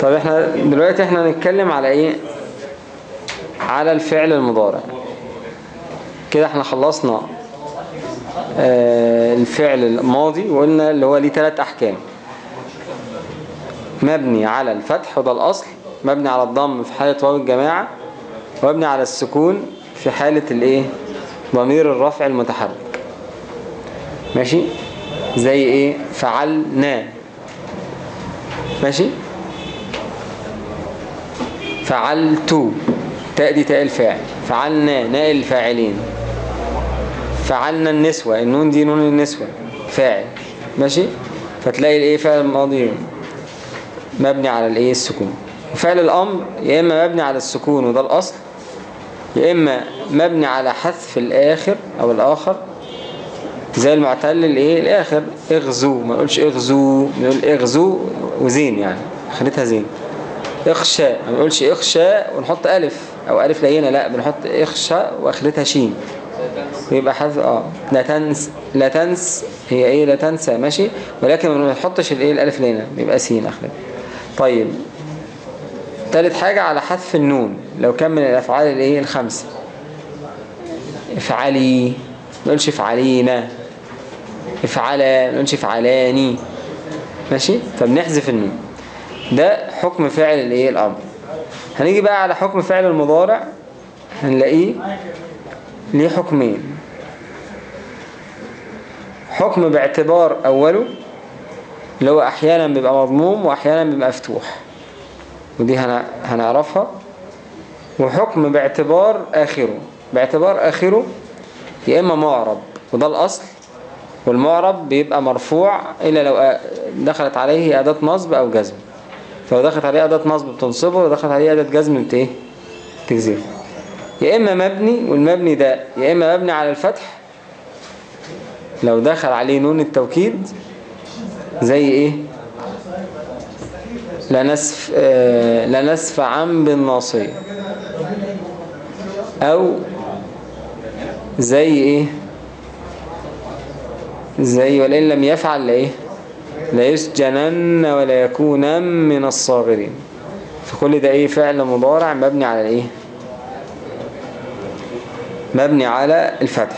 طب إحنا دلوقتي إحنا هنتكلم على إيه؟ على الفعل المضارع. كده إحنا خلصنا آه الفعل الماضي وقلنا اللي هو ليه ثلاث أحكام. مبني على الفتح وده الأصل مبني على الضم في حالة واو الجماعة ومبني على السكون في حالة الإيه؟ ضمير الرفع المتحرك. ماشي؟ زي إيه؟ فعلنا. ماشي؟ فعلت. تاء دي تاء الفاعل. فعلنا ناء الفاعلين. فعلنا النسوة. النون دي نون النسوة. فاعل. ماشي؟ فتلاقي الإيه فعل الماضي مبني على الإيه؟ السكون. وفعل الأمر يا إما مبني على السكون وده الأصل يا إما مبني على حذف الآخر أو الآخر. زي المعتل الإيه؟ الآخر. اغزو. ما نقولش اغزو نقول اغزو. وزين يعني خليتها زين. اخشى ما نقولش اخشى ونحط ألف أو ألف لينه لا بنحط اخشى واخرتها شين. يبقى حذف آه. لا تنس لا تنس هي إيه؟ لا تنسى ماشي. ولكن ما نحطش الإيه؟ الألف لينه بيبقى سين اخرتها طيب. ثالث حاجة على حذف النون. لو كان من الأفعال الإيه؟ الخمسة. افعلي ما نقولش افعلينا. افعلا ما نقولش افعلاني. ماشي؟ فبنحذف النون ده حكم فعل الايه؟ الأمر. هنيجي بقى على حكم فعل المضارع هنلاقيه ليه حكمين. حكم باعتبار أوله اللي هو أحيانا بيبقى مضموم وأحيانا بيبقى مفتوح. ودي هنعرفها. وحكم باعتبار آخره. باعتبار آخره يا إما معرب وده الأصل والمعرب بيبقى مرفوع إلا لو دخلت عليه أداة نصب أو جزم. فلو دخلت عليه أداة نصب بتنصبه ودخلت عليه أداة جزم بت إيه؟ تجزمه يا إما مبني والمبني ده يا إما مبني على الفتح لو دخل عليه نون التوكيد زي إيه؟ لنسف آه لنسف عن بالناصية أو زي إيه؟ زي ولئن لم يفعل لايه لا يسجنن ولا يكون من الصاغرين. فكل ده إيه؟ فعل مضارع مبني على الايه مبني على الفتح.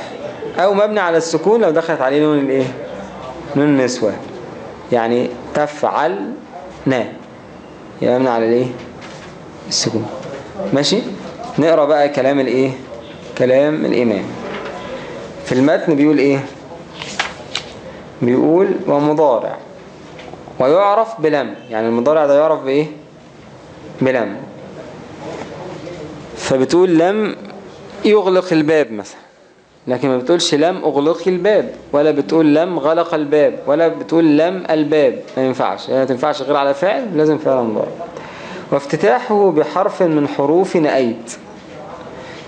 أو مبني على السكون لو دخلت عليه نون الإيه؟ نون النسوة. يعني تفعل نا. يبقى مبني على الإيه؟ السكون. ماشي؟ نقرأ بقى كلام الإيه؟ كلام الإمام. في المتن بيقول إيه؟ بيقول ومضارع. ويعرف بلم. يعني المضارع ده يعرف بإيه؟ بلم. فبتقول لم يغلق الباب مثلا. لكن ما بتقولش لم أغلق الباب ولا بتقول لم غلق الباب ولا بتقول لم الباب. ما ينفعش. يعني ما تنفعش غير على فعل لازم فعل مضارع. وافتتاحه بحرف من حروف نأيت.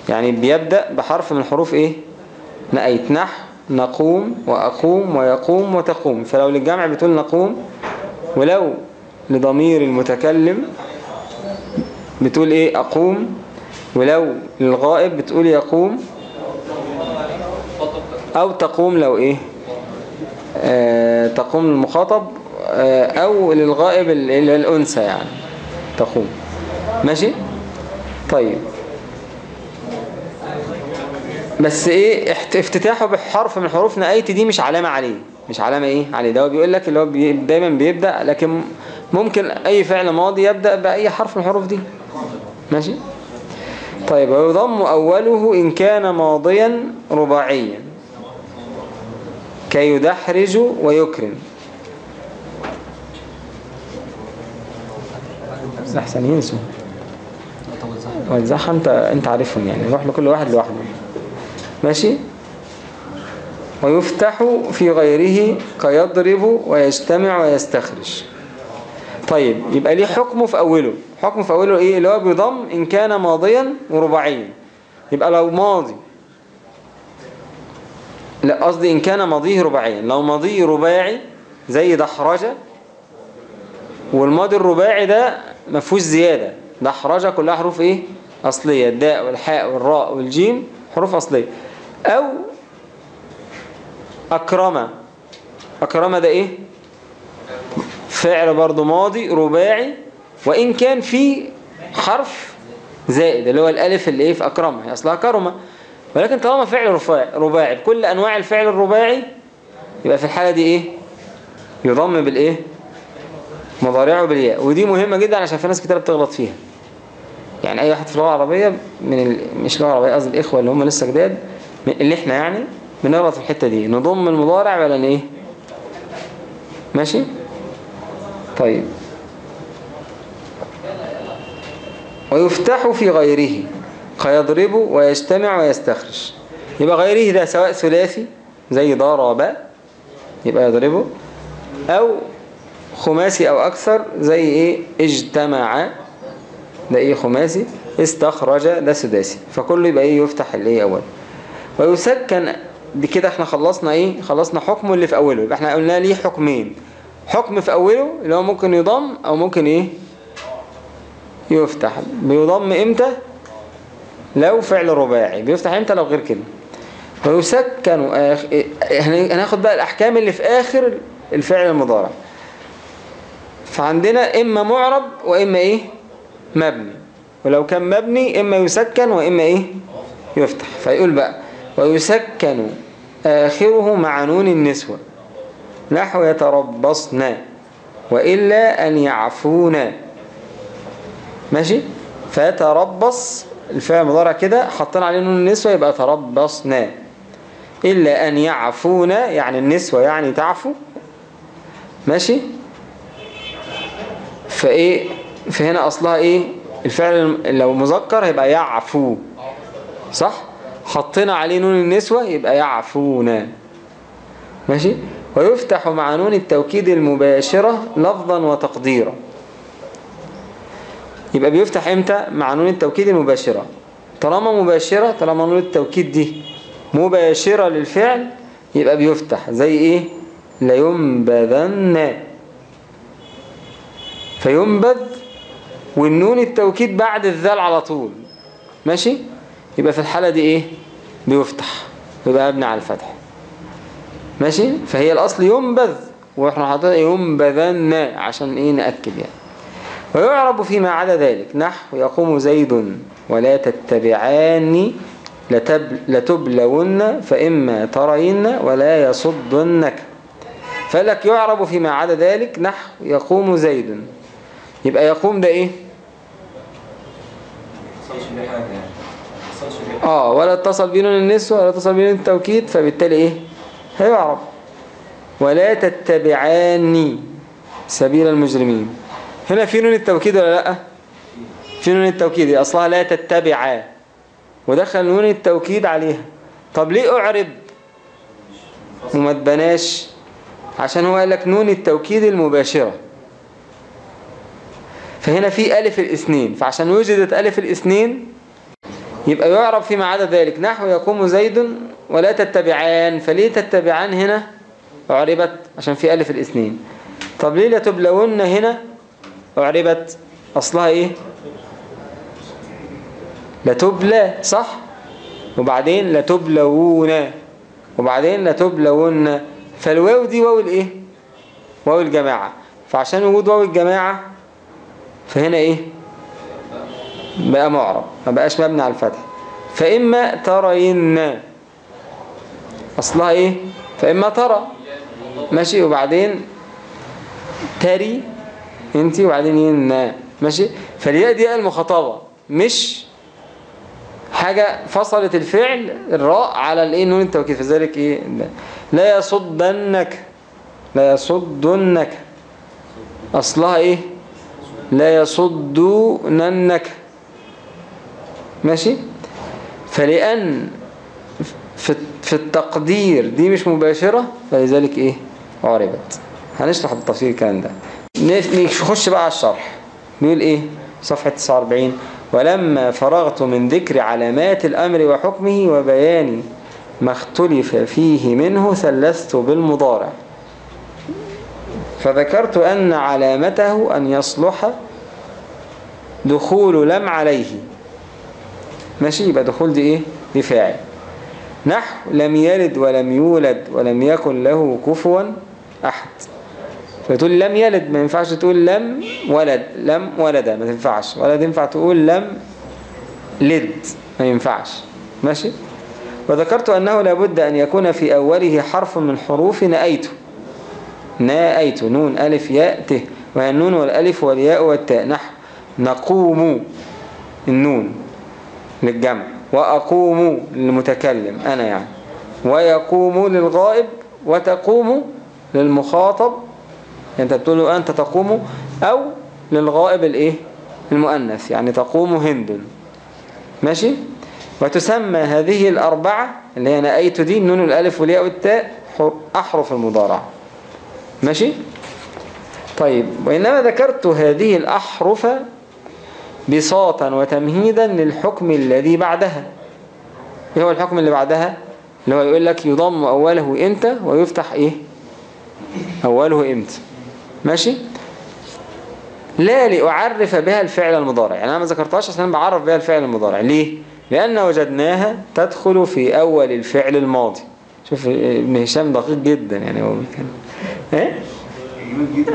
يعني بيبدأ بحرف من حروف إيه؟ نأيت. نح نقوم وأقوم ويقوم وتقوم. فلو للجمع بتقول نقوم ولو لضمير المتكلم بتقول إيه؟ أقوم. ولو للغائب بتقول يقوم أو تقوم لو إيه؟ آه تقوم للمخاطب آه أو للغائب الأنثى يعني تقوم. ماشي؟ طيب. بس إيه؟ افتتاحه بحرف من حروف نأيت دي مش علامة عليه. مش علامة إيه؟ عليه. ده هو بيقول لك اللي هو بي دايما بيبدأ لكن ممكن أي فعل ماضي يبدأ بأي حرف من الحروف دي. ماشي؟ طيب ويضم أوله إن كان ماضيا رباعيا. كي يدحرج ويكرم. أحسن ينسوا. والزحة انت انت عارفهم يعني. روح لكل واحد لوحده. ماشي؟ ويفتح في غيره كيضرب ويجتمع ويستخرج. طيب يبقى ليه حكمه في أوله. حكمه في أوله إيه؟ اللي هو بيضم إن كان ماضيا ورباعيا يبقى لو ماضي لا قصدي إن كان ماضيه رباعيا. لو ماضيه رباعي زي دحرجة والماضي الرباعي ده ما فيهوش زيادة. دحرجة كلها حروف إيه؟ أصلية. الداء والحاء والراء والجيم حروف أصلية. أو أكرم. أكرم ده إيه؟ فعل برضو ماضي رباعي. وإن كان في حرف زائد اللي هو الألف اللي إيه؟ في أكرمه هي أصلها كرمة ولكن طالما فعل رباعي بكل أنواع الفعل الرباعي يبقى في الحالة دي إيه؟ يضم بالإيه؟ مضارعه بالياء. ودي مهمة جدا عشان في ناس كتير بتغلط فيها. يعني أي واحد في اللغة العربية من ال... مش اللغة العربية قصدي الإخوة اللي هم لسه جداد اللي إحنا يعني بنغلط في الحتة دي. نضم المضارع ولا إيه؟ ماشي؟ طيب. ويفتح في غيره. كيضرب ويجتمع ويستخرج. يبقى غيره ده سواء ثلاثي زي ضرب يبقى يضربه أو خماسي أو أكثر زي إيه؟ اجتمع. ده إيه خماسي؟ استخرج ده سداسي. فكله يبقى إيه؟ يفتح الإيه أول. ويسكن دي كده إحنا خلصنا إيه؟ خلصنا حكمه اللي في أوله. يبقى إحنا قلنا ليه حكمين؟ حكم في أوله اللي هو ممكن يضم أو ممكن إيه؟ يفتح. بيضم إمتى؟ لو فعل رباعي. بيفتح إمتى لو غير كده؟ ويسكن. آخ... هن- هناخد بقى الأحكام اللي في آخر الفعل المضارع. فعندنا إما معرب وإما إيه؟ مبني. ولو كان مبني إما يسكن وإما إيه؟ يفتح. فيقول بقى ويسكن آخره مع نون النسوة. نحو يتربصن وإلا أن يعفونا ماشي؟ فيتربص الفعل المضارع كده حطينا عليه نون النسوة يبقى تربصنا إلا أن يعفونا يعني النسوة يعني تعفو. ماشي؟ فإيه؟ فهنا أصلها إيه؟ الفعل لو مذكر هيبقى يعفو. صح؟ حطينا عليه نون النسوة يبقى يعفونا. ماشي؟ ويفتح مع نون التوكيد المباشرة لفظا وتقديرا. يبقى بيفتح إمتى؟ مع نون التوكيد المباشرة. طالما مباشرة طالما نون التوكيد دي مباشرة للفعل يبقى بيفتح. زي إيه؟ لينبذن. فينبذ والنون التوكيد بعد الذال على طول. ماشي؟ يبقى في الحالة دي إيه؟ بيفتح. يبقى مبني على الفتح. ماشي؟ فهي الأصل ينبذ وإحنا حاطين ينبذن عشان إيه؟ نأكد يعني. ويعرب فيما عدا ذلك. نحو يقوم زيد ولا تتبعاني لتب لتبلون فإما ترين ولا يصدنك. فلك يعرب فيما عدا ذلك. نحو يقوم زيد. يبقى يقوم ده إيه؟ آه ولا اتصل بينون النسوة ولا اتصل بينون التوكيد فبالتالي إيه؟ هيعرب ولا تتبعاني سبيل المجرمين. هنا في نون التوكيد ولا لأ؟ في نون التوكيد أصلها لا تتبعا ودخل نون التوكيد عليها. طب ليه أعرب؟ وما تبناش. عشان هو قال لك نون التوكيد المباشرة. فهنا في ألف الاثنين. فعشان وجدت ألف الاثنين يبقى يعرب فيما عدا ذلك. نحو يقوم زيد ولا تتبعان. فليه تتبعان هنا؟ أعربت عشان في ألف الاثنين. طب ليه لا تبلون هنا؟ أعربت أصلها إيه؟ لتبلى صح؟ وبعدين لتبلون وبعدين لتبلون فالواو دي واو الإيه؟ واو الجماعة. فعشان وجود واو الجماعة فهنا إيه؟ بقى معرب ما بقاش مبني على الفتح. فإما ترين أصلها إيه؟ فإما ترى. ماشي وبعدين تري انتي وبعدين ين ماشي؟ فالياء دي المخاطبة مش حاجة فصلت الفعل الراء على الإيه؟ نون التوكيد. فذلك إيه؟ لا يصدنك لا يصدنك. أصلها إيه؟ لا يصدوننك. ماشي؟ فلأن في التقدير دي مش مباشرة فلذلك إيه؟ عربت. هنشرح بالتفصيل الكلام ده. نخش بقى على الشرح. بيقول إيه؟ صفحة 49 ولما فرغت من ذكر علامات الأمر وحكمه وبيان ما اختلف فيه منه ثلثت بالمضارع. فذكرت أن علامته أن يصلح دخول لم عليه. ماشي يبقى دخول دي إيه؟ دي فاعل. نحو لم يلد ولم يولد ولم يكن له كفوا أحد. فتقول لم يلد ما ينفعش تقول لم ولد لم ولد ما تنفعش. ولا تنفع تقول لم لد ما ينفعش. ماشي؟ وذكرت أنه لابد أن يكون في أوله حرف من حروف نأيته نأيت نون ألف ياء ت. وهي النون والألف والياء والتاء. نحو نقوم النون. للجمع. وأقوم للمتكلم أنا يعني. ويقوم للغائب وتقوم للمخاطب. أنت بتقول أنت تقوم أو للغائب الإيه؟ المؤنث. يعني تقوم هند. ماشي؟ وتسمى هذه الأربعة اللي هي نأيت دي النون والألف والياء والتاء أحرف المضارعة. ماشي؟ طيب وإنما ذكرت هذه الأحرف بساطا وتمهيدا للحكم الذي بعدها. إيه هو الحكم اللي بعدها؟ اللي هو يقول لك يضم أوله إمتى ويفتح إيه؟ أوله إمتى. ماشي؟ لا لأعرف بها الفعل المضارع. يعني أنا ما ذكرتهاش عشان بعرف بها الفعل المضارع. ليه؟ لأن وجدناها تدخل في أول الفعل الماضي. شوف ابن هشام دقيق جدا يعني. هو إيه؟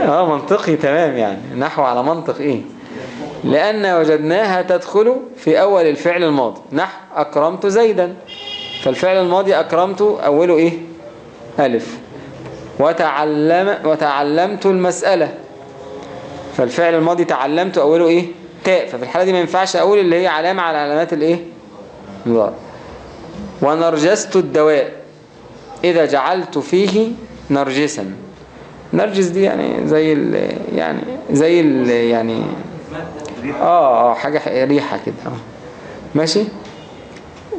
آه منطقي تمام يعني. نحو على منطق إيه؟ لأن وجدناها تدخل في أول الفعل الماضي. نحو أكرمت زيدا. فالفعل الماضي أكرمت أوله إيه؟ ألف. وتعلم وتعلمت المسألة. فالفعل الماضي تعلمت أوله إيه؟ تاء. ففي الحالة دي ما ينفعش أقول اللي هي علامة على علامات الإيه؟ المضارع ونرجست الدواء. إذا جعلت فيه نرجسا. نرجس دي يعني زي ال يعني زي ال يعني آه آه حاجة ريحة كده. آه. ماشي؟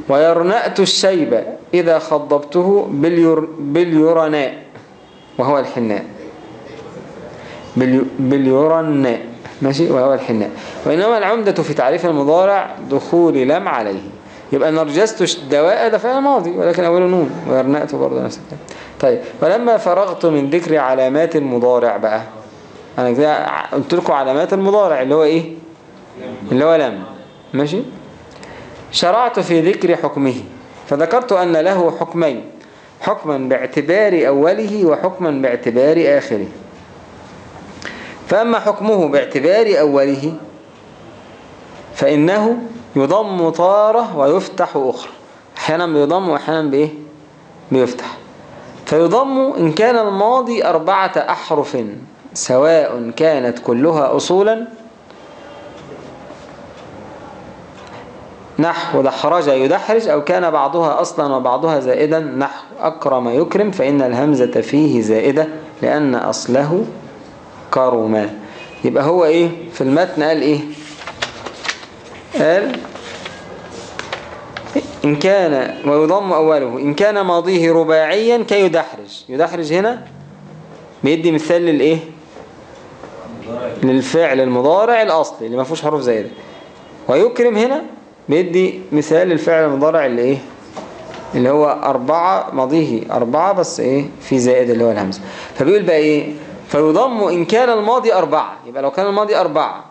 ويرنأت الشيب إذا خضبته بالير باليورناء وهو الحناء. باليو باليورناء ماشي؟ وهو الحناء. وإنما العمدة في تعريف المضارع دخول لم عليه. يبقى نرجست الدواء ده فعل ماضي ولكن أوله نون. ويرنأت برضه نفس الكلام. طيب ولما فرغت من ذكر علامات المضارع بقى. أنا كده قلت لكم علامات المضارع اللي هو إيه؟ اللي هو لم. ماشي؟ شرعت في ذكر حكمه. فذكرت أن له حكمين. حكما باعتبار أوله وحكما باعتبار آخره. فأما حكمه باعتبار أوله فإنه يضم طارة ويفتح أخرى. أحيانا بيضم وأحيانا بإيه؟ بيفتح. فيضم إن كان الماضي أربعة أحرف سواء كانت كلها أصولا نحو دحرج يدحرج أو كان بعضها أصلا وبعضها زائدا. نحو أكرم يكرم فإن الهمزة فيه زائدة لأن أصله كرما يبقى هو إيه؟ في المتن قال إيه؟ قال إن كان ويضم أوله. إن كان ماضيه رباعيا كيدحرج. يدحرج هنا بيدي مثال للإيه؟ للفعل المضارع الأصلي اللي ما فيهوش حروف زائدة. ويكرم هنا بيدي مثال للفعل المضارع اللي إيه؟ اللي هو أربعة ماضيه أربعة بس إيه؟ في زائد اللي هو الهمزة. فبيقول بقى إيه؟ فيضم إن كان الماضي أربعة يبقى لو كان الماضي أربعة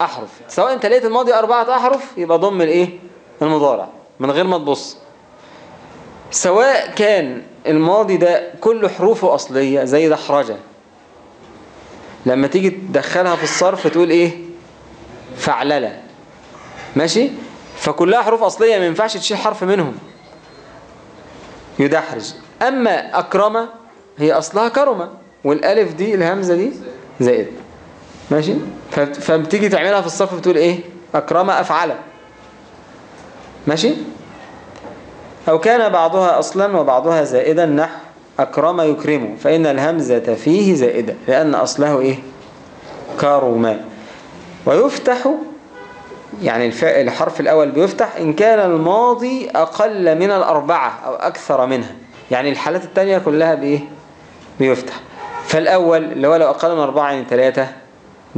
أحرف. سواء أنت لقيت الماضي أربعة أحرف يبقى ضم الإيه المضارع من غير ما تبص. سواء كان الماضي ده كل حروفه أصلية زي دحرجة لما تيجي تدخلها في الصرف تقول إيه؟ فعللة. ماشي؟ فكلها حروف أصلية ما ينفعش تشيل حرف منهم. يدحرج. أما أكرمة هي أصلها كرمة. والألف دي الهمزة دي زائد. ماشي؟ فبتيجي تعملها في الصرف بتقول إيه؟ أكرمة أفعله ماشي؟ أو كان بعضها أصلا وبعضها زائدا نحو أكرم يكرمه فإن الهمزة فيه زائدة لأن أصله إيه؟ كرما ويفتح يعني الحرف الأول بيفتح إن كان الماضي أقل من الأربعة أو أكثر منها. يعني الحالات التانية كلها بإيه؟ بيفتح. فالأول اللي هو لو أقل من أربعة يعني ثلاثة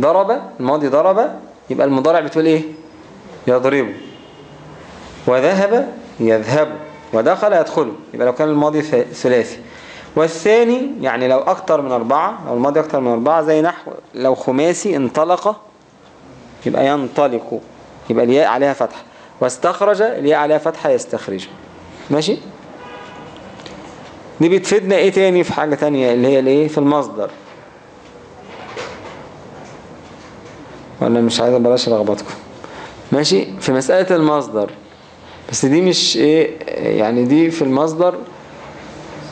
ضرب الماضي ضرب يبقى المضارع بتقول إيه؟ يضربه وذهب يذهب. ودخل يدخله يبقى لو كان الماضي ثلاثي. والثاني يعني لو أكتر من أربعة لو الماضي أكتر من أربعة زي نحو لو خماسي انطلق يبقى ينطلق. يبقى الياء عليها فتحة. واستخرج الياء عليها فتحة يستخرج. ماشي؟ دي بتفيدنا إيه تاني في حاجة تانية اللي هي الإيه؟ في المصدر. ولا مش عايز بلاش لخبطكم ماشي؟ في مسألة المصدر. بس دي مش إيه؟ يعني دي في المصدر.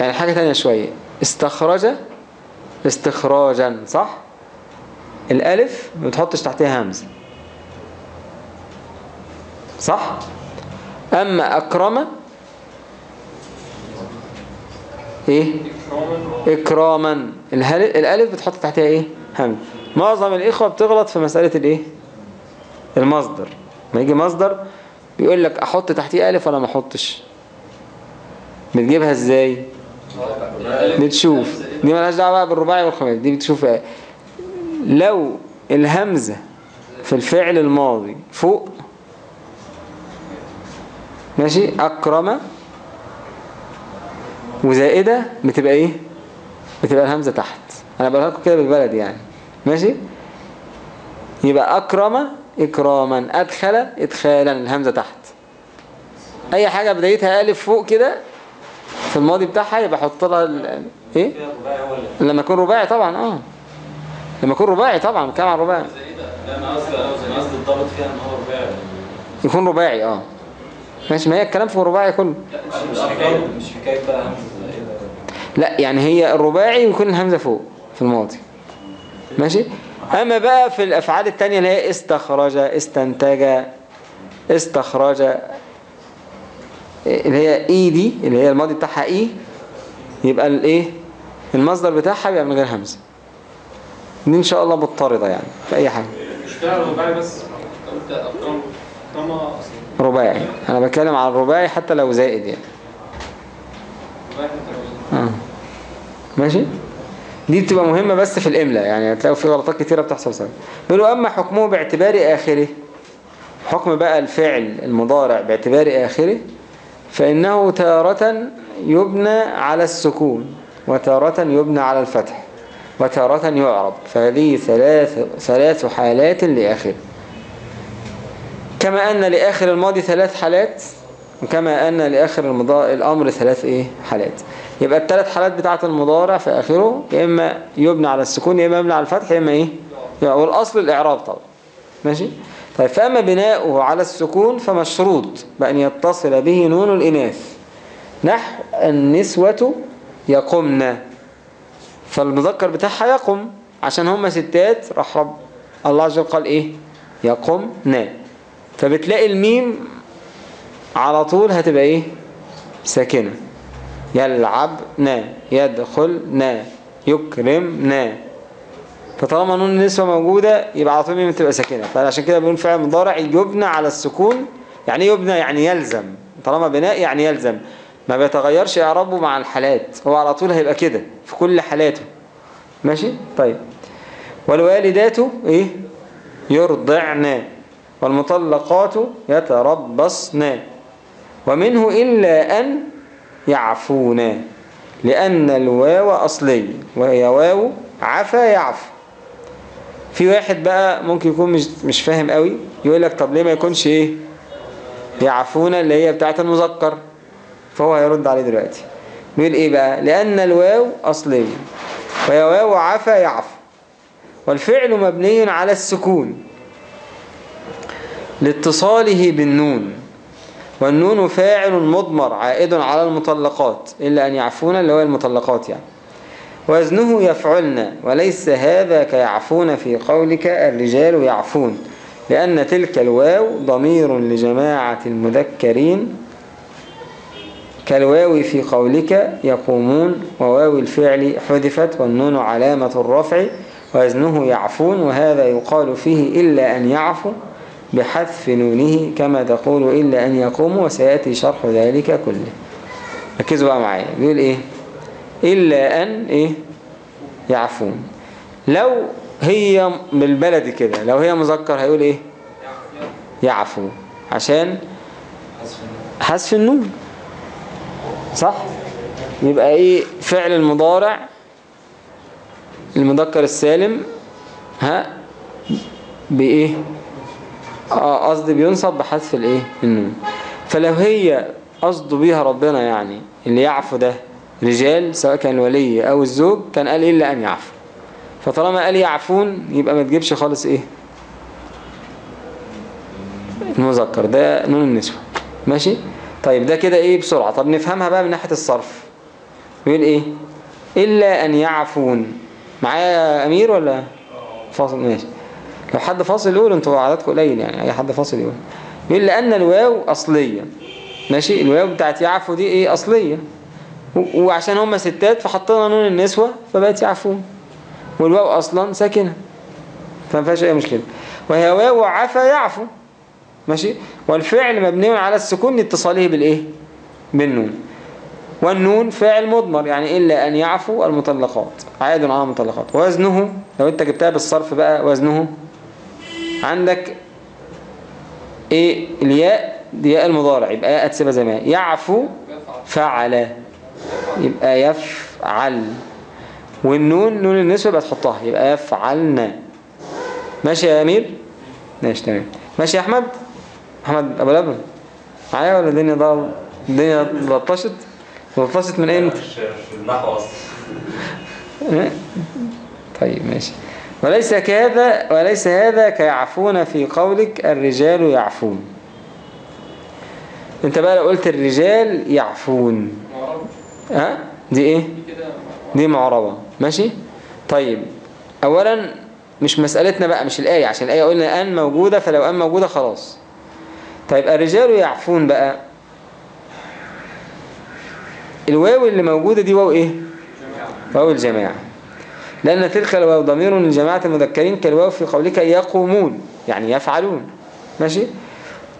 يعني حاجة تانية شوية. استخرج استخراجا صح؟ الألف ما بتحطش تحتها همزة. صح؟ أما أكرم إيه؟ إكراما. الهل- الألف بتحط تحتها إيه؟ همزة معظم الإخوة بتغلط في مسألة الإيه؟ المصدر. ما يجي مصدر بيقول لك أحط تحتيه ألف ولا ما أحطش؟ بتجيبها إزاي؟ بتشوف. دي مالهاش دعوة بقى بالرباعي والخماسي دي بتشوف. إيه؟ لو الهمزة في الفعل الماضي فوق ماشي؟ أكرم وزائدة بتبقى إيه؟ بتبقى الهمزة تحت. أنا بقولها لكم كده بالبلد يعني. ماشي؟ يبقى أكرم إكراما أدخل إدخالا الهمزة تحت. أي حاجة بدايتها ألف فوق كده في الماضي بتاعها يبقى حط لها ال- إيه؟ لما يكون رباعي طبعا آه. لما يكون رباعي طبعا بتكلم عن رباعي. يكون رباعي آه. ماشي ما هي الكلام في الرباعي كله. مش حكايه مش حكايه بقى همزه زائده لا يعني هي الرباعي ويكون الهمزة فوق في الماضي. ماشي؟ أما بقى في الأفعال التانية اللي هي استخرج استنتج استخرج اللي هي اي دي اللي هي الماضي بتاعها اي يبقى الايه المصدر بتاعها بيبقى من غير همزة. دي إن شاء الله مضطردة يعني في أي حاجة. مش فعلا رباعي بس قلت أرقام أصلا. رباعي. أنا بتكلم عن الرباعي حتى لو زائد يعني. آه. ماشي؟ دي بتبقى مهمة بس في الإملاء يعني هتلاقوا في غلطات كتيرة بتحصل سبب يقولوا أما حكمه باعتبار آخره حكم بقى الفعل المضارع باعتبار آخره فإنه تارة يبنى على السكون وتارة يبنى على الفتح وتارة يعرب. فهذه ثلاث ثلاث حالات لآخره. كما أن لآخر الماضي ثلاث حالات وكما أن لآخر. الأمر ثلاث إيه؟ حالات. يبقى الثلاث حالات بتاعة المضارع في آخره يا إما يبنى على السكون يا إما يبنى على الفتح يا إما إيه؟ والأصل الإعراب طبعا. ماشي؟ طيب فأما بناؤه على السكون فمشروط بأن يتصل به نون الإناث. نحو النسوة يقمن. فالمذكر بتاعها يقم عشان هم ستات راح رب الله عز وجل قال إيه؟ يقمن. فبتلاقي الميم على طول هتبقى إيه؟ ساكنة. يلعبنا يدخلنا يكرمنا فطالما نون النسوة موجودة يبقى على طول الميم تبقى ساكنة. فعشان كده بنقول فعل مضارع يبنى على السكون. يعني إيه يبنى؟ يعني يلزم. طالما بناء يعني يلزم. ما بيتغيرش اعرابه مع الحالات. هو على طول هيبقى كده في كل حالاته. ماشي؟ طيب. والوالدات إيه؟ يرضعن. والمطلقات يتربصن. ومنه إلا أن يعفون لأن الواو أصلي وهي واو عفا يعفو. في واحد بقى ممكن يكون مش, مش فاهم قوي يقول لك طب ليه ما يكونش إيه؟ يعفون اللي هي بتاعة المذكر. فهو هيرد عليه دلوقتي. بيقول إيه بقى؟ لأن الواو أصلي وهي واو عفا يعفو. والفعل مبني على السكون. لاتصاله بالنون. والنون فاعل مضمر عائد على المطلقات إلا أن يعفون اللي هو المطلقات يعني. وزنه يفعلن وليس هذا كيعفون في قولك الرجال يعفون لأن تلك الواو ضمير لجماعة المذكرين. كالواو في قولك يقومون وواو الفعل حذفت والنون علامة الرفع وزنه يعفون وهذا يقال فيه إلا أن يعفو. بحذف نونه كما تقول إلا أن يقوموا وسيأتي شرح ذلك كله. ركزوا بقى معايا. بيقول إيه؟ إلا أن إيه؟ يعفون. لو هي بالبلد كده لو هي مذكر هيقول إيه؟ يعفو. عشان حذف النون. صح؟ يبقى إيه؟ فعل المضارع المذكر السالم ها؟ بإيه؟ آه قصدي بينصب بحذف الإيه؟ النون. فلو هي قصده بيها ربنا يعني اللي يعفو ده رجال سواء كان الولي أو الزوج كان قال إلا أن يعفو. فطالما قال يعفون يبقى ما تجيبش خالص إيه؟ المذكر. ده نون النسوة. ماشي؟ طيب ده كده إيه بسرعة؟ طب نفهمها بقى من ناحية الصرف. يقول إيه؟ إلا أن يعفون. معايا أمير ولا؟ فاصل. ماشي. لو حد فاصل يقول أنتوا عددكم قليل يعني أي حد فاصل يقول. يقول لأن الواو أصلية. ماشي؟ الواو بتاعت يعفو دي إيه؟ أصلية. وعشان هم ستات فحطينا نون النسوة فبقت يعفون. والواو أصلا ساكنة. فما فيهاش أي مشكلة. وهي واو عفا يعفو. ماشي؟ والفعل مبني على السكون لاتصاله بالإيه؟ بالنون. والنون فاعل مضمر يعني إلا أن يعفو المطلقات. عاد على المطلقات. وزنه لو أنت جبتها بالصرف بقى وزنه عندك إيه الياء دي ياء المضارع يبقى ياء تسيبها زي ما هي. يعفو فعل يبقى يفعل. والنون نون النسبة يبقى تحطها يبقى يفعلنا ماشي يا أمير؟ ماشي تمام. ماشي يا أحمد؟ أحمد أبو لبن. معايا ولا الدنيا ضل الدنيا لطشت لطشت من إمتى؟ مش النحو أصلا طيب ماشي. وليس كهذا وليس هذا كيعفون في قولك الرجال يعفون. انت بقى لو قلت الرجال يعفون. ها؟ دي إيه؟ دي كده دي معربة ماشي؟ طيب اولا مش مسألتنا بقى مش الآية عشان الآية قلنا أن موجودة فلو أن موجودة خلاص. طيب الرجال يعفون بقى. الواو اللي موجودة دي واو إيه؟ واو الجماعة. لأن تلك الواو ضمير لجماعة المذكرين كالواو في قولك يقومون يعني يفعلون. ماشي؟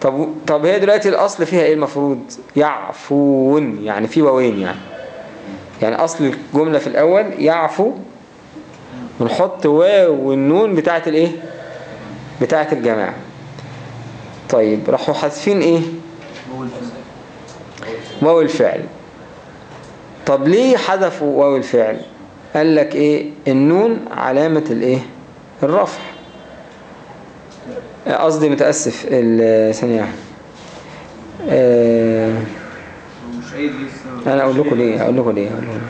طب طب هي دلوقتي الأصل فيها إيه المفروض؟ يعفون يعني في واوين يعني. يعني أصل الجملة في الأول يعفو ونحط واو والنون بتاعت الإيه؟ بتاعت الجماعة. طيب راحوا حذفين إيه؟ واو الفعل. طب ليه حذفوا واو الفعل؟ قال لك إيه؟ النون علامة الإيه؟ الرفع. قصدي متأسف ثانية. آه،. أنا أقول لكم ليه أقول لكم ليه لكم.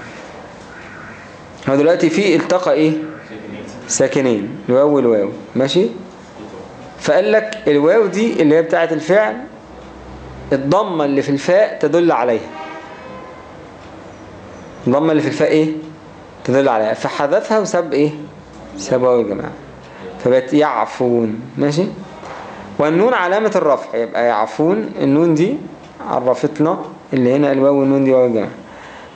هو دلوقتي في التقى إيه؟ ساكنين. الواو والواو. ماشي؟ فقال لك الواو دي اللي هي بتاعة الفعل الضمة اللي في الفاء تدل عليها. الضمة اللي في الفاء إيه؟ تدل عليها. فحذفها وساب إيه؟ ساب واو الجماعة. فبقت يعفون. ماشي؟ والنون علامة الرفع. يبقى يعفون. النون دي عرفتنا اللي هنا الواو والنون دي واو الجماعة.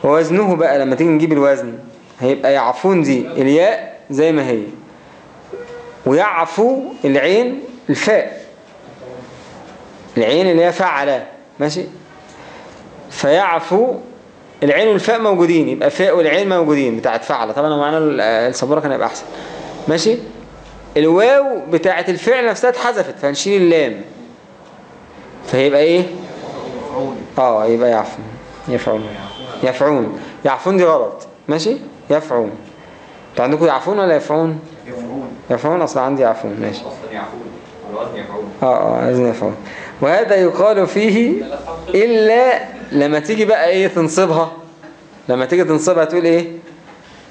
ووزنه بقى لما تيجي نجيب الوزن هيبقى يعفون دي الياء زي ما هي. ويعفو العين الفاء. العين اللي هي فعل ماشي؟ فيعفو العين والفاء موجودين يبقى فاء والعين موجودين بتاعت فعل. طبعا لو معانا ال- السبورة كان هيبقى أحسن. ماشي؟ الواو بتاعت الفعل نفسها اتحذفت فهنشيل اللام. فهيبقى إيه؟ آه يبقى يعفون يفعون. يفعون. يعفون دي غلط. ماشي؟ يفعون. أنتوا عندكم يعفون ولا يفعون؟ يفعون. يفعون؟ أصلا عندي يعفون. ماشي. أصلا يعفون. يفعون. آه آه لازم يفعون. وهذا يقال فيه إلا لما تيجي بقى إيه تنصبها؟ لما تيجي تنصبها تقول إيه؟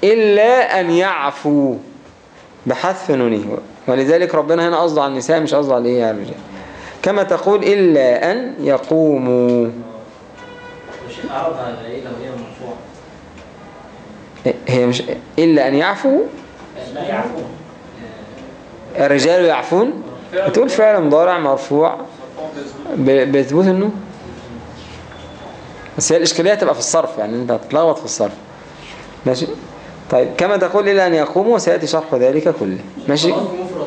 إلا أن يعفو بحذف نونه ولذلك ربنا هنا قصده على النساء مش قصده على إيه على الرجال كما تقول إلا أن يقوموا. إيه؟ هي مش إلا أن يعفو؟ الرجال يعفون؟ بتقول فعل مضارع مرفوع. بثبوت النون بس هي الإشكالية هتبقى في الصرف يعني أنت هتتلخبط في الصرف. ماشي؟ طيب كما تقول إلا أن يقوموا سيأتي شرح ذلك كله. ماشي؟ مفرد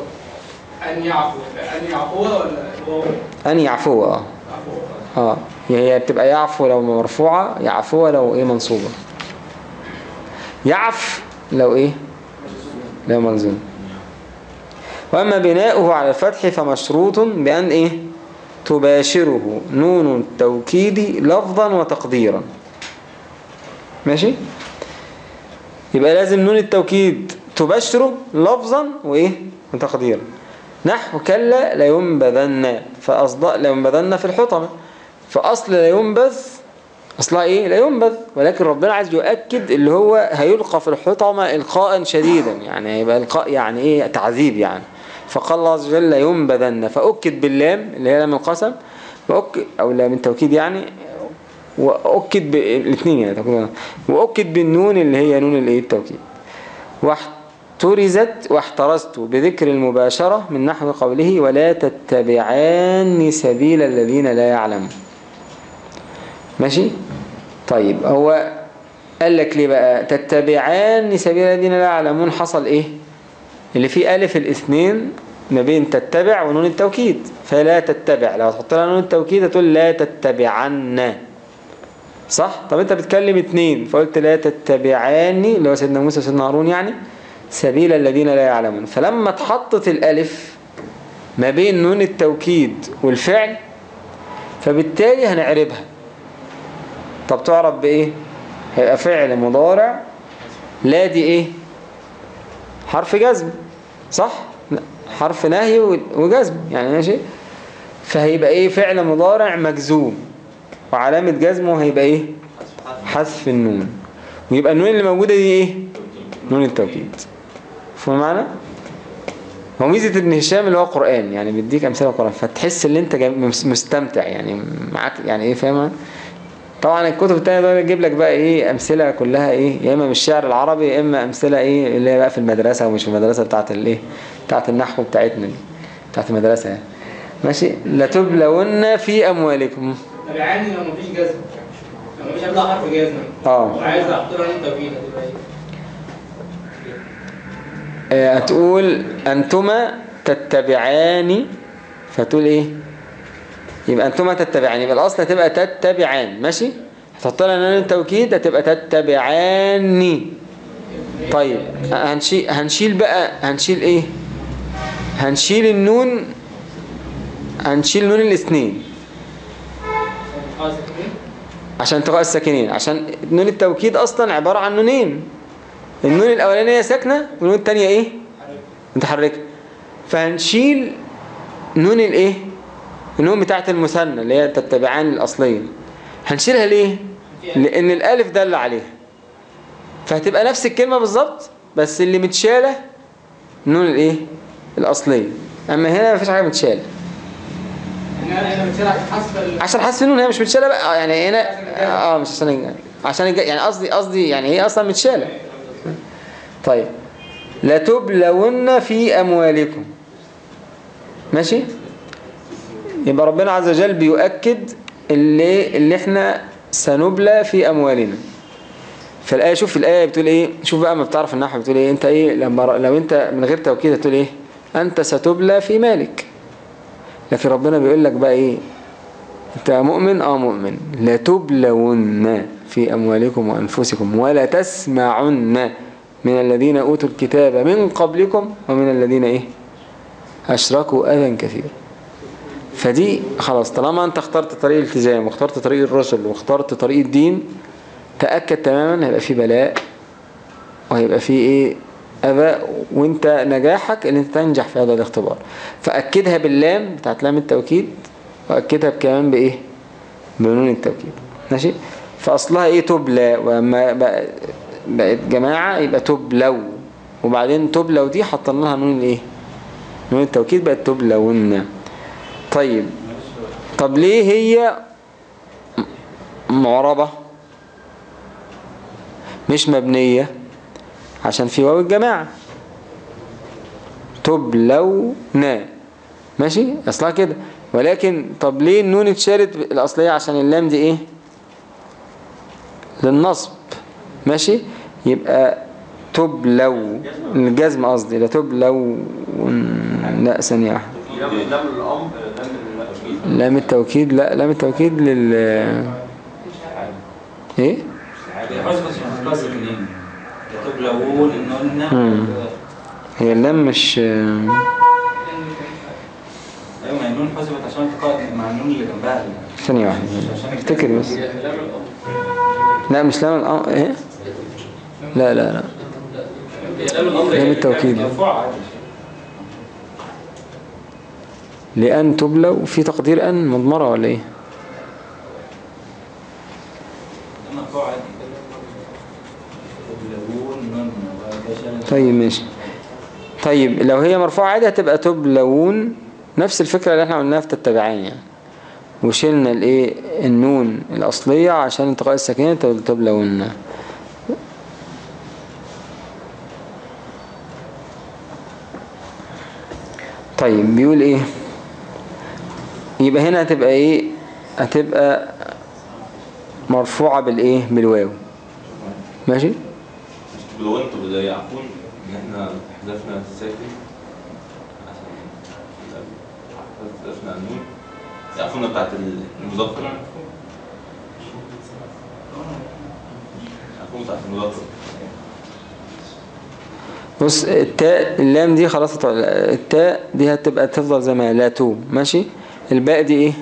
أن يعفو. أن يعفو ولا أن يعفو آه. عفو آه. هي بتبقى يعفو لو مرفوعة يعفو لو إيه منصوبة. يعف لو إيه؟ لو ملزوم وأما بناؤه على الفتح فمشروط بأن إيه؟ تباشره. نون التوكيد لفظا وتقديرا. ماشي؟ يبقى لازم نون التوكيد تباشره لفظا وإيه؟ وتقديرا. نحو كلا لينبذن فأصدق لينبذن في الحطمة. فأصل لينبذ أصلها إيه؟ لا ينبذ ولكن ربنا عايز يؤكد اللي هو هيلقى في الحطمة إلقاء شديدا. يعني هيبقى إلقاء يعني إيه؟ تعذيب يعني. فقال الله عز وجل ينبذن. فأكد باللام اللي هي لام القسم أو لام التوكيد يعني وأكد بالاثنين يعني وأكد بالنون اللي هي نون الإيه؟ التوكيد. واحترزت واحترزت بذكر المباشرة من نحو قوله ولا تتبعان سبيل الذين لا يعلمون. ماشي؟ طيب هو قال لك ليه بقى تتبعان سبيل الذين لا يعلمون؟ حصل إيه؟ اللي فيه ألف الاثنين ما بين تتبع ونون التوكيد. فلا تتبع. لو تحط لها نون التوكيد هتقول لا تتبعن. صح؟ طب انت بتكلم اتنين فقلت لا تتبعاني اللي هو سيدنا موسى وسيدنا هارون يعني سبيل الذين لا يعلمون. فلما اتحطت الألف ما بين نون التوكيد والفعل فبالتالي هنعربها. طب تعرف بإيه؟ هيبقى فعل مضارع لا دي إيه؟ حرف جزم صح؟ حرف نهي وجزم يعني ماشي؟ فهيبقى إيه؟ فعل مضارع مجزوم. وعلامة جزمه هيبقى إيه؟ حذف النون. ويبقى النون اللي موجودة دي إيه؟ نون التوكيد. فهم معنا هو ميزة ابن هشام اللي هو قرآن يعني بيديك أمثلة قرآن فتحس إن أنت مستمتع يعني معاك يعني إيه؟ فاهمة طبعا الكتب التانية دول يجيب لك بقى إيه أمثلة كلها إيه يا إما من الشعر العربي يا إما أمثلة إيه اللي هي بقى في المدرسة ومش في المدرسة بتاعت الايه بتاعت النحو بتاعتنا دي بتاعت المدرسة يعني. ماشي؟ لتبلون في أموالكم. تبعاني لو مفيش جزم لو مفيش قبلها حرف جزم آه. وعايز أحط لها نون توكيد هتبقى إيه؟ آه، هتقول أنتما تتبعان فتقول إيه؟ يبقى أنتما تتبعان يبقى الأصل هتبقى تتبعان. ماشي؟ هتحط لها نون التوكيد هتبقى تتبعاني. طيب هنشيل هنشيل بقى هنشيل إيه؟ هنشيل النون هنشيل نون الاثنين؟ عشان تقاء الساكنين. عشان نون التوكيد أصلا عبارة عن نونين. النون الأولانية ساكنة والنون التانية إيه؟ متحركة. فهنشيل نون الإيه؟ النون بتاعت المثنى اللي هي تتبعان الأصلية هنشيلها ليه؟ لأن الألف دل عليها. فهتبقى نفس الكلمة بالظبط بس اللي متشالة نون الإيه؟ الأصلية. أما هنا مفيش حاجة متشالة. عشان حاسس النون هي مش متشالة بقى. آه، يعني هنا آه مش عشان عشان يعني قصدي قصدي يعني هي أصلا متشالة. طيب. لتبلون في أموالكم. ماشي؟ يبقى ربنا عز وجل بيؤكد اللي اللي إحنا سنبلى في أموالنا. فالآية شوف الآية بتقول إيه؟ شوف بقى ما بتعرف النحو بتقول إيه؟ أنت إيه؟ لما لو أنت من غير توكيد هتقول إيه؟ أنت ستبلى في مالك. لكن ربنا بيقول لك بقى إيه؟ أنت مؤمن؟ آه مؤمن. لتبلون في أموالكم وأنفسكم ولا تسمعن من الذين أوتوا الكتاب من قبلكم ومن الذين إيه؟ أشركوا أذى كثيرا. فدي خلاص طالما انت اخترت طريق الالتزام واخترت طريق الرسل واخترت طريق الدين تأكد تماما هيبقى في بلاء وهيبقى في إيه؟ أذى وانت نجاحك ان انت تنجح في هذا الاختبار. فأكدها باللام بتاعت لام التوكيد وأكدها كمان بإيه؟ بنون التوكيد. ماشي؟ فأصلها إيه؟ تبلى وما بقت جماعة يبقى تبلو وبعدين تبلو دي حطينا لها نون الإيه نون التوكيد بقت تبلون طيب. طب ليه هي معربة؟ مش مبنية. عشان في واو الجماعة. تبلونا ماشي؟ أصلها كده. ولكن طب ليه النون اتشالت الأصلية؟ عشان اللام دي إيه؟ للنصب. ماشي؟ يبقى تبلو الجزم قصدي. لا تبلو لا ثانية واحدة. لام التوكيد لا لام التوكيد لل إيه؟ مم. هي اللام مش أيوه ما النون حسبت عشان مع النون اللي جنبها ثانية واحدة افتكر بس. لا مش لام الأمر إيه؟ لا لا لا. لام التوكيد مرفوعة عادي لأن تبلو في تقدير أن مضمرة ولا وكذا طيب ماشي. طيب لو هي مرفوعة عادي هتبقى تبلون نفس الفكرة اللي إحنا قلناها في تتبعان يعني. وشلنا الإيه؟ النون الأصلية عشان التقاء الساكنين تبقى تبلون طيب بيقول إيه؟ يبقى هنا هتبقى إيه؟ هتبقى مرفوعة بالإيه؟ بالواو. ماشي؟ لو أنتوا إن إحنا حذفنا الساكن. حذفنا النون. بتاعت المذكر. يعرفون بتاعت المذكر. بص التاء اللام دي خلاص التاء دي هتبقى تفضل زي ما هي لا تو. ماشي؟ الباء دي إيه؟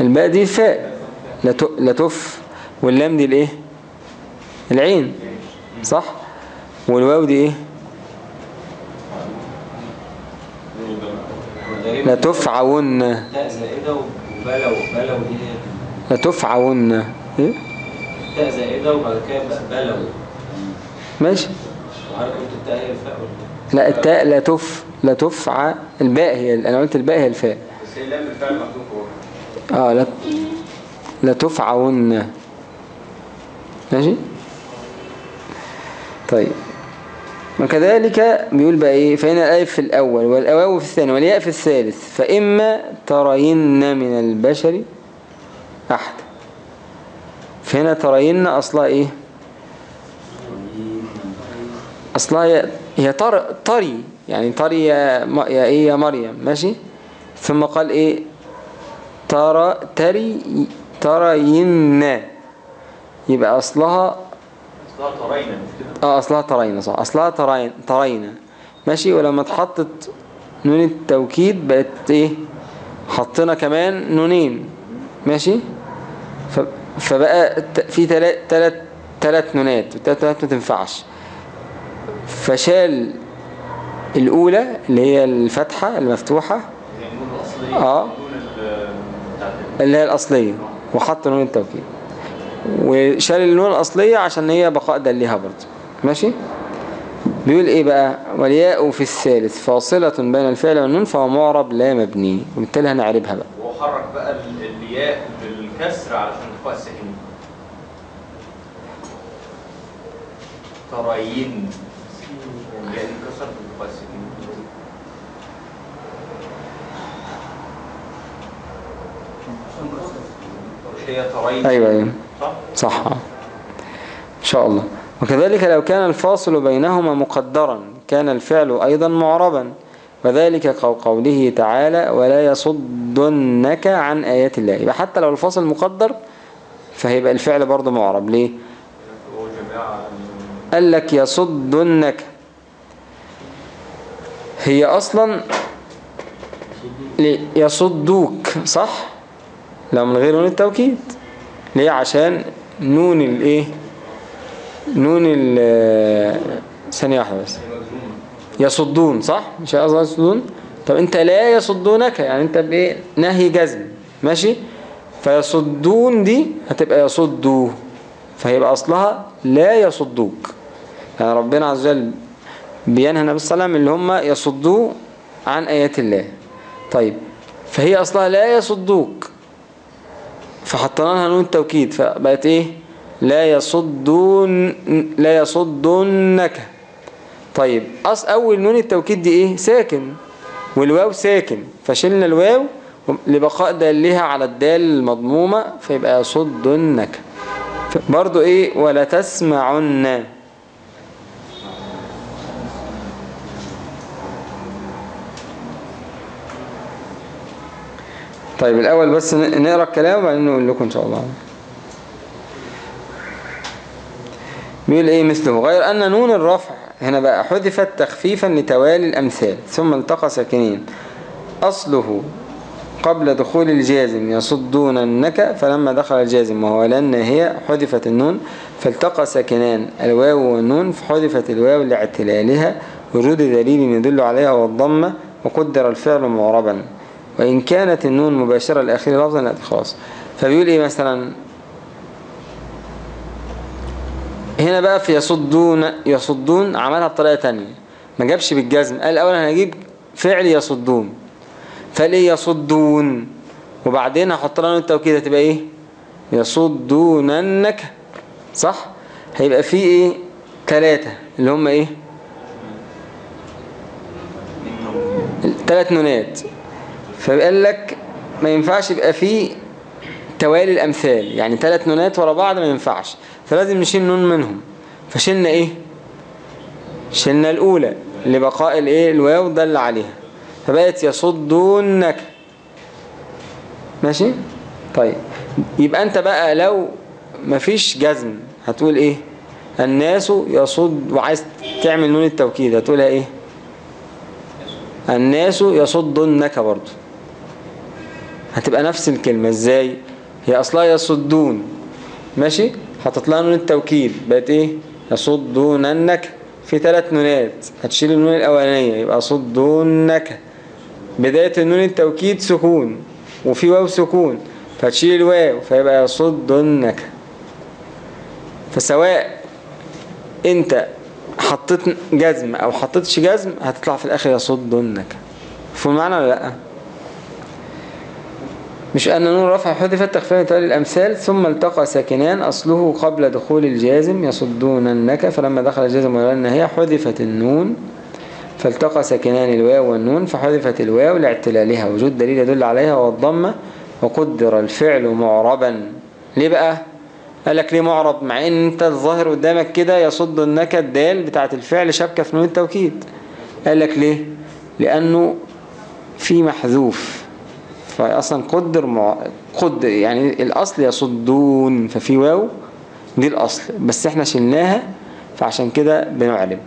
الباء دي فاء لا ت- لا تف. واللام دي الايه؟ العين. صح؟ والواو دي إيه؟ لا تفعون تاء زائدة وبلو بلو دي هي لا تفعون إيه؟ تاء زائدة وبعد كده بلو ماشي. وعارف التاء هي الفاء لا التاء لا تف. لا تفع الباء هي أنا قلت الباء هي الفاء. بس هي لام الفعل محذوف هو آه لا لا تفعون. ماشي؟ طيب. وكذلك بيقول بقى إيه؟ فإن الألف في الأول والأواو في الثاني والياء في الثالث فإما ترين من البشر أحد. فهنا ترين أصلها إيه؟ أصلها هي طر طري يعني طري يا, يا إيه يا مريم ماشي؟ ثم قال إيه؟ ترى تري ترين. يبقى أصلها أصلها ترينا آه أصلها ترين صح. أصلها ترين ترين. ماشي؟ ولما اتحطت نون التوكيد بقت إيه؟ حطينا كمان نونين. ماشي. فبقى في تلات تلات تلات نونات والتلات نونات ما تنفعش. فشال الأولى اللي هي الفتحة المفتوحة. آه. اللي هي الأصلية. وحط نون التوكيد. وشال النون الأصلية عشان هي بقاء دليها برضه. ماشي؟ بيقول إيه بقى؟ والياء في الثالث. فاصلة بين الفعل والنون فهو معرب لا مبني. وبالتالي هنعربها بقى. وحرك بقى ال- الياء بالكسر علشان تقوى الساكنين. ترين. دي كسر هي ترين أيوه أيوه. صح؟ صح. إن شاء الله. وكذلك لو كان الفاصل بينهما مقدرا كان الفعل أيضا معربا. وذلك قو- قوله تعالى ولا يصدنك عن آيات الله. يبقى حتى لو الفاصل مقدر فهيبقى الفعل برضه معرب. ليه؟ قال لك يصدنك. هي أصلا ليه؟ يصدوك صح؟ لو من غير نون التوكيد. ليه؟ عشان نون الايه نون ال ثانية واحدة بس. يصدون صح؟ مش قصدي يصدون؟ طب أنت لا يصدونك يعني أنت بإيه؟ نهي جزم. ماشي؟ فيصدون دي هتبقى يصدوا فهيبقى أصلها لا يصدوك. يعني ربنا عز وجل بينهى النبي صلى الله عليه وسلم اللي هم يصدوا عن آيات الله. طيب فهي أصلها لا يصدوك. فحطينا لها نون التوكيد فبقت إيه؟ لا يصدون لا يصدونك طيب أص أول نون التوكيد دي إيه؟ ساكن. والواو ساكن. فشلنا الواو لبقاء دالها على الدال المضمومة فيبقى يصدنك. برضو إيه؟ ولا تسمعن. طيب الأول بس نقرأ الكلام وبعدين نقول لكم إن شاء الله. بيقول إيه مثله؟ غير أن نون الرفع هنا بقى حذفت تخفيفا لتوالي الأمثال ثم التقى ساكنين. أصله قبل دخول الجازم يصدوننك فلما دخل الجازم وهو لن هي حذفت النون فالتقى ساكنان. الواو والنون فحذفت الواو لاعتلالها وجود دليل يدل عليها والضمة وقدر الفعل معربا وإن كانت النون مباشرة لآخر لفظا لا خلاص فبيقول إيه مثلا؟ هنا بقى في يصدون يصدون عملها بطريقة تانية. ما جابش بالجزم. قال الأول أنا هجيب فعل يصدون. فقال إيه؟ يصدون. وبعدين هحط لها نون التوكيد هتبقى إيه؟ يصدوننك. صح؟ هيبقى في إيه؟ ثلاثة اللي هم إيه؟ ثلاث نونات. فقال لك ما ينفعش يبقى فيه توالي الأمثال. يعني ثلاث نونات ورا بعض ما ينفعش. فلازم نشيل نون منهم. فشلنا إيه؟ شلنا الأولى لبقاء الإيه؟ الواو دل عليها. فبقت يصدونك. ماشي؟ طيب. يبقى أنت بقى لو مفيش جزم هتقول إيه؟ الناس يصد وعايز تعمل نون التوكيد هتقولها إيه؟ الناس يصدنك برضو. هتبقى نفس الكلمة. إزاي؟ هي أصلها يصدون. ماشي؟ حطت لها نون التوكيد. بقت إيه؟ يصدوننك. في ثلاث نونات. هتشيل النون الأولانية يبقى صدونك بداية النون التوكيد سكون. وفي واو سكون. فتشيل الواو فيبقى يصدنك فسواء أنت حطيت جزم أو حطيتش جزم هتطلع في الآخر يصدنك فاهم معنا ولا لأ؟ مش أن نون رفع حذفت تخفيف توالي الأمثال ثم التقى ساكنان أصله قبل دخول الجازم يصدوننك فلما دخل الجازم لا الناهية حذفت النون فالتقى ساكنان الواو والنون فحذفت الواو لاعتلالها وجود دليل يدل عليها والضمة وقدر الفعل معربا ليه بقى؟ قال لك ليه معرب مع إن أنت الظاهر قدامك كده يصدنك الدال بتاعت الفعل شابكة في نون التوكيد قال لك ليه؟ لأنه في محذوف فأصلا قدر مع... قدر يعني الأصل يصدون ففي واو دي الأصل بس إحنا شلناها فعشان كده بنعرب.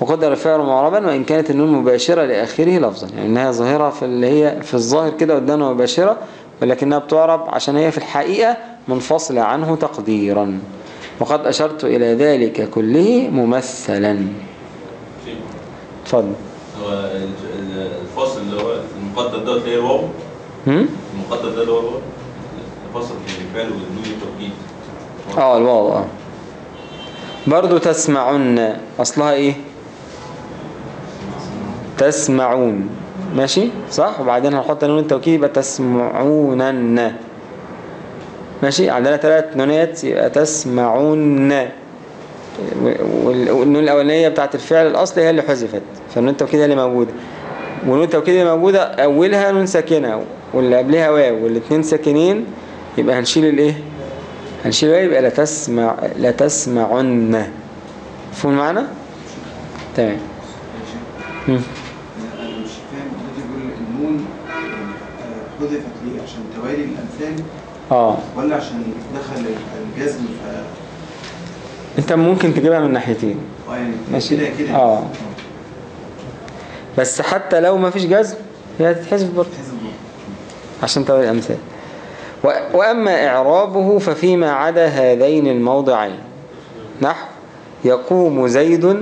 وقدر الفعل معربا وإن كانت النون مباشرة لآخره لفظا يعني إنها ظاهرة في اللي هي في الظاهر كده قدامنا مباشرة ولكنها بتعرب عشان هي في الحقيقة منفصلة عنه تقديرا. وقد أشرت إلى ذلك كله ممثلا. اتفضل. هو ال- ال- الفاصل اللي هو المقدر ده تلاقيه الواو المقدر ده اللي هو الواو والنون التوكيد آه الواو آه. برضو تسمعون أصلها إيه؟ تسمعون. ماشي؟ صح؟ وبعدين هنحط نون التوكيد يبقى تسمعونن. ماشي؟ عندنا ثلاث نونات يبقى تسمعون. وال- والنون الأولانية بتاعت الفعل الأصلي هي اللي حذفت فالنون التوكيد هي اللي موجودة. والنون التوكيد اللي موجودة أولها نون ساكنة. واللي قبلها واو والاثنين ساكنين يبقى هنشيل الايه؟ هنشيل واو يبقى لا تسمع لا تسمعن. مفهوم معانا تمام. آه، حذفت ليه عشان توالي الامثال آه. ولا عشان دخل الجزم ف انت ممكن تجيبها من ناحيتين. آه يعني ماشي. كده كده آه. بس حتى لو ما فيش جزم هي هتتحذف برضه. عشان تولي الأمثال. وأما إعرابه ففيما عدا هذين الموضعين. نحو يقوم زيد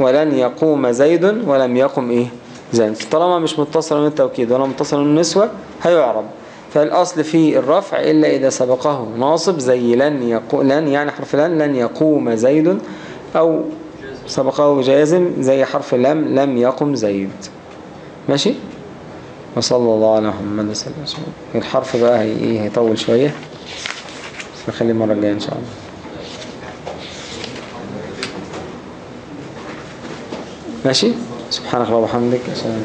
ولن يقوم زيد ولم يقم إيه؟ زيد. طالما مش متصل من التوكيد ولا متصل من النسوة هيعرب. فالأصل في الرفع إلا إذا سبقه ناصب زي لن يقو لن يعني حرف لن لن يقوم زيد أو سبقه جازم زي حرف لم لم يقم زيد. ماشي؟ وصلى الله على محمد صلى الله عليه وسلم. الحرف بقى هي إيه؟ هيطول شوية. بس نخليه المرة الجاية إن شاء الله. ماشي؟ سبحانك اللهم وبحمدك أشهد